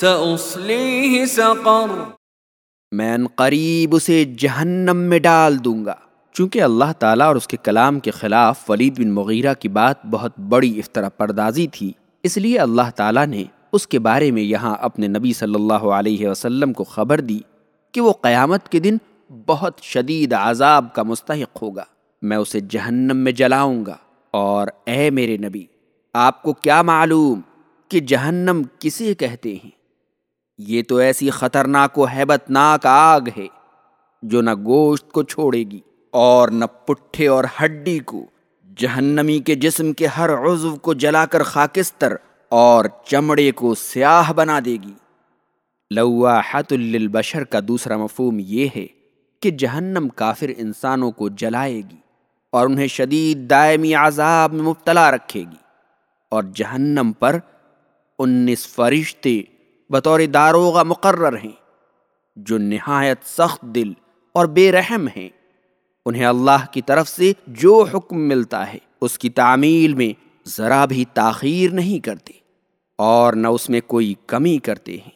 سأصليه سقر. میں قریب اسے جہنم میں ڈال دوں گا۔ چونکہ اللہ تعالیٰ اور اس کے کلام کے خلاف ولید بن مغیرہ کی بات بہت بڑی افطرا پردازی تھی۔ اس لیے اللہ تعالیٰ نے اس کے بارے میں یہاں اپنے نبی صلی اللہ علیہ وسلم کو خبر دی کہ وہ قیامت کے دن بہت شدید عذاب کا مستحق ہوگا۔ میں اسے جہنم میں جلاؤں گا۔ اور اے میرے نبی، آپ کو کیا معلوم کہ جہنم کسے کہتے ہیں؟ یہ تو ایسی خطرناک و حیبت ناک آگ ہے جو نہ گوشت کو چھوڑے گی اور نہ پٹھے اور ہڈی کو۔ جہنمی کے جسم کے ہر عضو کو جلا کر خاکستر اور چمڑے کو سیاہ بنا دے گی۔ لواحت للبشر کا دوسرا مفہوم یہ ہے کہ جہنم کافر انسانوں کو جلائے گی اور انہیں شدید دائمی عذاب میں مبتلا رکھے گی اور جہنم پر انیس فرشتے بطور داروغہ مقرر ہیں، جو نہایت سخت دل اور بے رحم ہیں۔ انہیں اللہ کی طرف سے جو حکم ملتا ہے، اس کی تعمیل میں ذرا بھی تاخیر نہیں کرتے اور نہ اس میں کوئی کمی کرتے ہیں۔